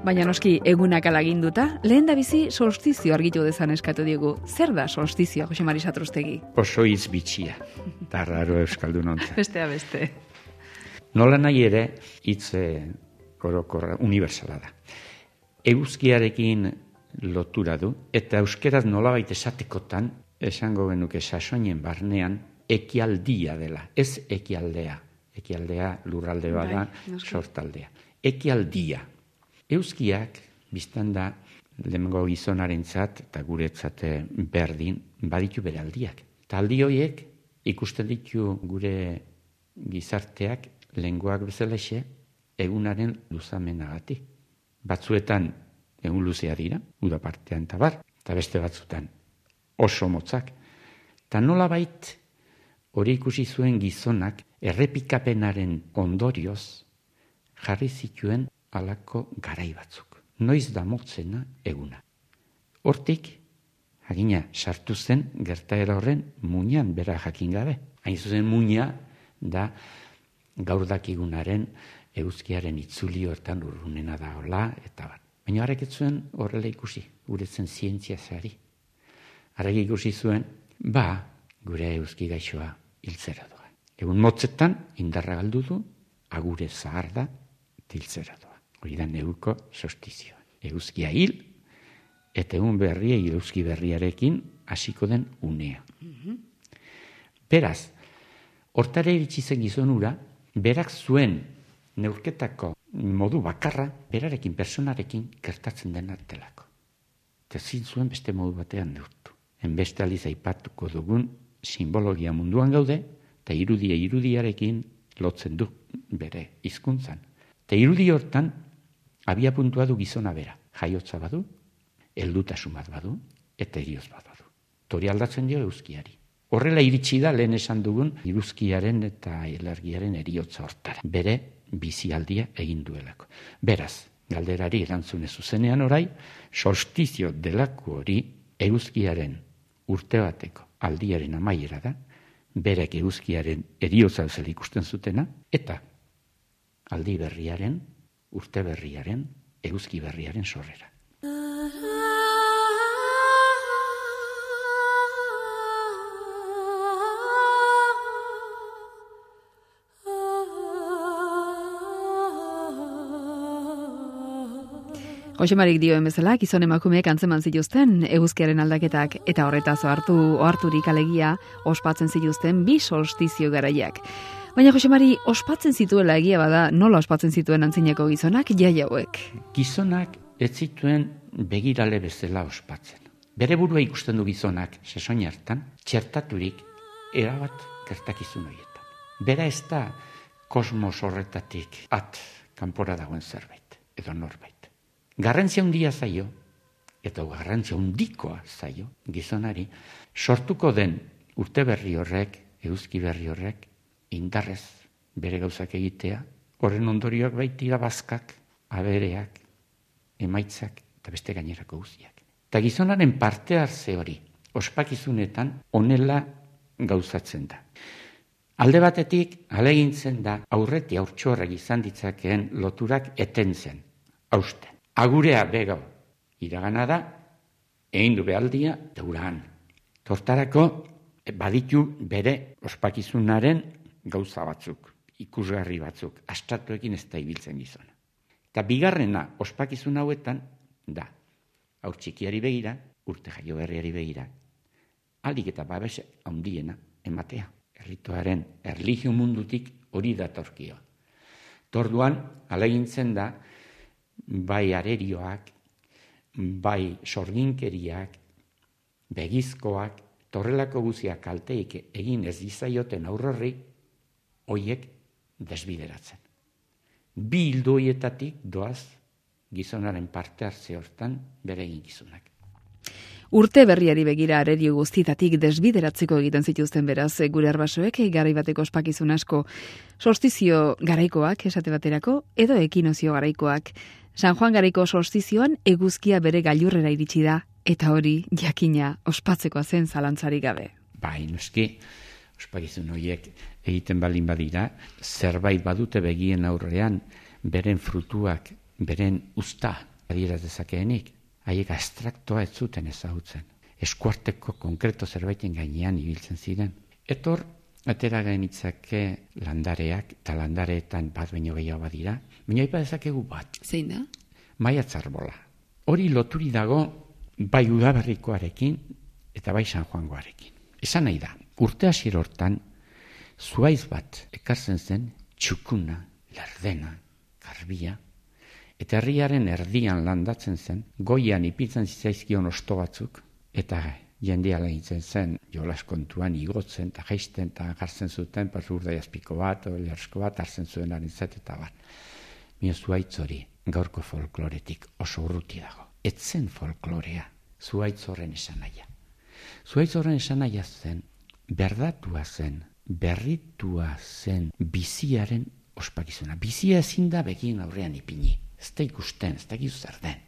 Baina noski egunak alaginduta, lehen da bizi solstizio argitu dezan eskatu diegu. Zer da solstizioa, Jose Mari Satrustegi? Oso hitz bitxia, da raro euskaldun onta. Bestea beste. Nola nahi ere, hitz orokorra, universala da. Euskiarekin lotura du, eta euskeraz nolabait esatekotan, esango genuke sasoinen barnean, ekialdia dela, ez ekialdea. Ekialdea lurralde bada, Bai, sortaldea. Ekialdia. Euskiak, biztan da, lehengo gizonarentzat eta guretzat eh, berdin, baditu bere aldiak. Eta aldi horiek ikusten ditu gure gizarteak lenguak bezalaxe egunaren luzamenagatik. Batzuetan egun luzea dira, uda partean eta bar, eta beste batzutan oso motzak. Eta nola bait, hori ikusi zuen gizonak errepikapenaren ondorioz jarri zituen alako garai batzuk. Noiz da motzena eguna. Hortik, jakina, sartu zen gertaera horren muinan bera jakin gabe. Hain zuzen muina da gaur dakigunaren euskiaren itzuli hortan urrunena da hola, eta bat. Baina harrek ez zuen horrela ikusi, guretzen zientzia zehari. Harrek ikusi zuen, ba, gure euski gaixoa hiltzera doa. Egun motzetan, indarra galdu du, agure zahar da, hiltzera doa. Hori da neuko sostizioa. Euskia hil, eta egun berria euski berriarekin hasiko den unea. Beraz, hortara iritsi zen gizonura, berak zuen neurketako modu bakarra, berarekin, personarekin gertatzen den artelako. Eta zin zuen beste modu batean neurtu. Enbeste aliz aipatuko dugun simbologia munduan gaude, eta irudia irudiarekin lotzen du bere hizkuntzan. Eta irudi hortan, abia puntua du gizona bera. Jaiotza badu, heldutasun bat badu, eta erioz bat badu. Tori aldatzen dio euskiari. Horrela iritsi da lehen esan dugun iruzkiaren eta elargiaren eriotza hortara. Bere bizialdia egin duelako. Beraz, galderari erantzune zuzenean orai, solstizio delako hori eguzkiaren urte bateko aldiaren amaiera da, berek eguzkiaren eriotza ikusten zutena, eta aldi berriaren, urte berriaren, eguzki berriaren sorrera. Jose Marik dioen bezala, gizon emakumeek antzeman zituzten eguzkiaren aldaketak eta horretaz ohartu oharturik alegia ospatzen zituzten bi solstizio garaiak. Baina Jose Mari ospatzen zituela egia bada, nola ospatzen zituen antzineko gizonak jai hauek. Gizonak ez zituen begirale bezala ospatzen. Bere burua ikusten du gizonak, sesoin hartan, txertaturik erabat gertakizun horietan. Bera ez da kosmos horretatik at kanpora dagoen zerbait, edo norbait. Garrantzia handia zaio, eta garrantzia handikoa zaio, gizonari, sortuko den urte berri horrek, eguzki berri horrek, indarrez bere gauzak egitea, horren ondorioak baitira bazkak, abereak, emaitzak eta beste gainerako guztiak. Eta gizonaren parte hartze hori, ospakizunetan onela gauzatzen da. Alde batetik, alegintzen da aurreti aurtxorrak izan ditzakeen loturak etentzen, hausten. Agurea begau, iragana da, egin du behaldia, deuran. Tortarako, baditu bere ospakizunaren gauza batzuk, ikusgarri batzuk, astatuekin ez da ibiltzen gizona. Eta bigarrena ospakizun hauetan da, aur txikiari begira, urte jaio berriari begira, alik eta babes handiena ematea. Errituaren erligio mundutik hori datorkio. Torduan, alegintzen da, bai arerioak, bai sorginkeriak, begizkoak, torrelako guziak kalteik egin ez dizaioten aurrorri, hoiek desbideratzen. Bi hildo hoietatik doaz gizonaren parte hartze hortan bere gizonak. Urte berriari begira arerio guztitatik desbideratzeko egiten zituzten beraz gure arbasoek garai bateko ospakizun asko solstizio garaikoak esate baterako edo ekinozio garaikoak. San Juan garaiko solstizioan eguzkia bere gailurrera iritsi da eta hori jakina ospatzekoa zen zalantzari gabe. Bai, noski, ospakizun horiek egiten balin badira, zerbait badute begien aurrean, beren frutuak, beren usta adieraz dezakeenik, haiek abstraktoa ez zuten ezagutzen. Eskuarteko konkreto zerbaiten gainean ibiltzen ziren. Etor, atera gainitzake landareak, eta landareetan bat baino gehiago badira, baina ipa dezakegu bat. Zein da? Maia tzarbola. Hori loturi dago bai udaberrikoarekin eta bai San Juangoarekin. Esan nahi da, urte hasier hortan, zuaiz bat ekartzen zen txukuna, lerdena, garbia, eta herriaren erdian landatzen zen, goian ipitzen zitzaizkion osto batzuk, eta jendea lehitzen zen jolas kontuan igotzen, eta jaisten, eta gartzen zuten, pas urdai azpiko bat, olersko bat, hartzen zuen arintzat, eta bat. Mio zuaitz hori, gaurko folkloretik oso urruti dago. Etzen folklorea, zuaitz horren esan naia. Zuaitz horren esan naia zen, berdatua zen, berritua zen biziaren ospakizuna. Bizia ezin da begin aurrean ipini. Ez da ikusten, ez da zer den.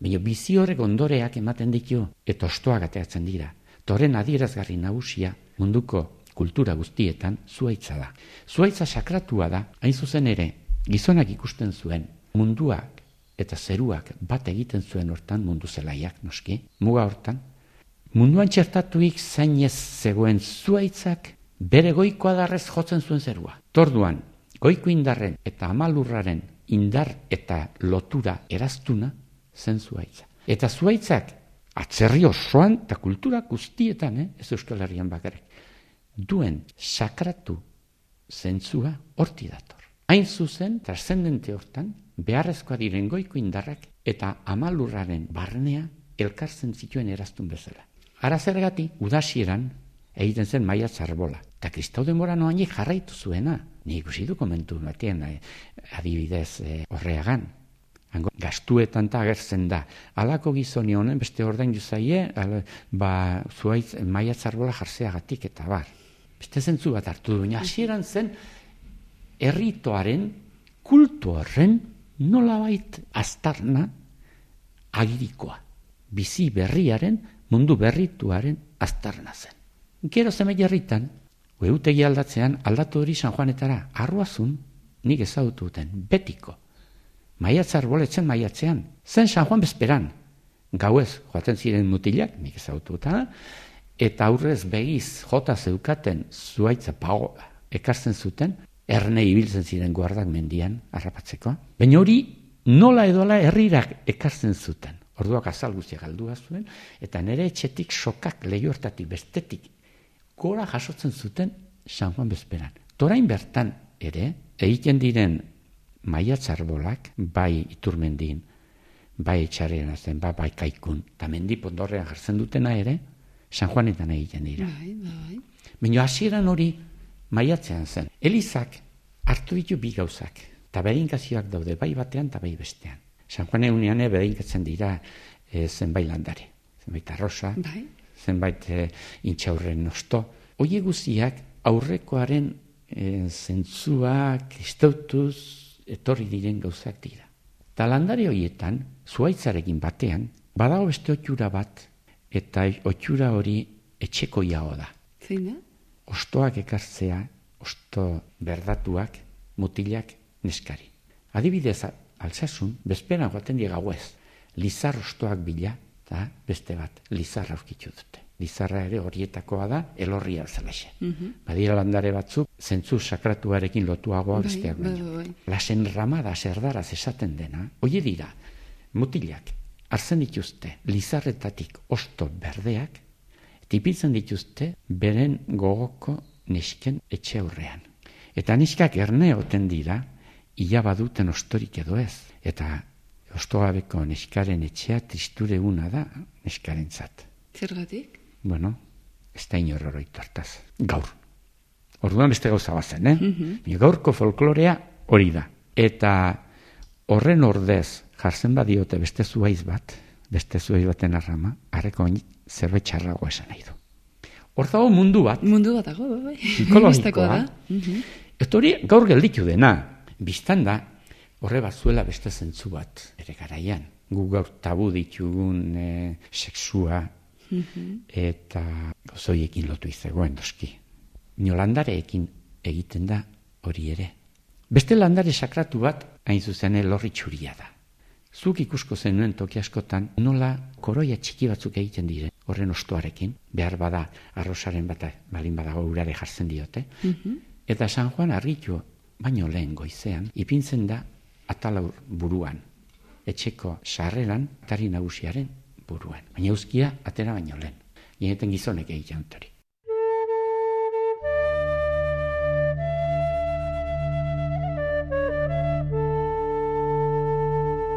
Baina bizi horrek ondoreak ematen ditu eta ostoak ateatzen dira. Toren adierazgarri nagusia munduko kultura guztietan zuaitza da. Zuaitza sakratua da, hain zuzen ere, gizonak ikusten zuen munduak eta zeruak bat egiten zuen hortan mundu zelaiak noski, muga hortan, munduan txertatuik zainez zegoen zuaitzak bere goiko adarrez jotzen zuen zerua. Torduan, goiko indarren eta amalurraren indar eta lotura eraztuna zen zuaitza. Eta zuaitzak atzerri osoan eta kultura guztietan, eh? ez Euskal Herrian bakarrik, duen sakratu zentzua horti dator. Hain zuzen, trascendente hortan, beharrezkoa diren goiko indarrak eta amalurraren barnea elkartzen zituen eraztun bezala. Ara zergati, udasieran, egiten zen maia zarbola. Eta kristau denbora noainik jarraitu zuena. Ni ikusi du komentu batien, eh, adibidez eh, horreagan. Hango, gastuetan ta agertzen da. Alako gizoni honen beste ordain juzaie, ba, zuaitz maia zarbola jartzeagatik eta bar. Beste zentzu bat hartu du. Hasieran zen, erritoaren, kultu horren, nolabait aztarna agirikoa. Bizi berriaren, mundu berrituaren aztarna zen. Gero zeme jarritan, ueutegi aldatzean, aldatu hori San Juanetara, arruazun, nik ezagutu duten, betiko. Maiatzar boletzen maiatzean, zen San Juan bezperan, gauez, joaten ziren mutilak, nik ezagutu eta aurrez begiz jota zeukaten zuaitza pago ekartzen zuten, erne ibiltzen ziren guardak mendian, harrapatzeko. Baina hori nola edola herrirak ekartzen zuten. Orduak azal guztia galdua zuen, eta nire etxetik sokak lehiortatik bestetik gora jasotzen zuten San Juan bezperan. Torain bertan ere, egiten diren maiatzarbolak, bai iturmendin, bai etxarren azten, bai, bai kaikun, eta mendipondorrean jartzen dutena ere, San Juanetan egiten dira. Bai, bai. Baina hasieran hori maiatzean zen. Elizak hartu ditu bi gauzak, eta berinkazioak daude bai batean eta bai bestean. San Juan egunean berinkatzen dira e, zenbait landare, zenbait arrosa, bai zenbait e, intxaurren nosto. Oie guziak aurrekoaren e, zentzuak istautuz etorri diren gauzak dira. Talandari horietan, zuaitzarekin batean, badago beste otxura bat, eta otxura hori etxeko iago da. Zeina? Ostoak ekartzea, osto berdatuak, mutilak, neskari. Adibidez, altzasun, bezperan joaten diega gauez, lizar ostoak bila, eta beste bat, lizarra aurkitu dute. Lizarra ere horietakoa da, elorria zelaxe. Mm -hmm. Badira landare batzuk, zentzu sakratuarekin lotuagoa bai, besteak bai, baino. Bai. Lasen ramada serdaraz esaten dena, hoi dira, mutilak, arzen dituzte, lizarretatik osto berdeak, tipitzen dituzte, beren gogoko nesken etxe aurrean. Eta neskak erne oten dira, ia baduten ostorik edo ez. Eta ostogabeko neskaren etxea tristure una da neskaren zat. Zergatik? Bueno, ez da inorroroitu hartaz. Gaur. Orduan beste gauza bazen, eh? Mm Gaurko folklorea hori da. Eta horren ordez jartzen badiote beste zuaiz bat, beste zuaiz baten arrama, harreko zerbait txarrago esan nahi du. Hor dago mundu bat. Mundu bat dago, bai. Psikologikoa. da. Mm Eta hori gaur gelditu dena. Bistan da, horre bat zuela beste zentzu bat, ere garaian. Gu gaur tabu ditugun e, seksua mhm. eta gozoiekin lotu izagoen doski. Niolandareekin egiten da hori ere. Beste landare sakratu bat, hain zuzen lorri txuria da. Zuk ikusko zenuen toki askotan nola koroia txiki batzuk egiten dire horren ostoarekin, behar bada arrosaren bata balin badago urare jartzen diote. Mhm. Eta San Juan argitu baino lehen goizean, ipintzen da atalaur buruan, etxeko sarreran, tari nagusiaren buruan. Baina euskia atera baino lehen. Ineten gizonek egiten hori.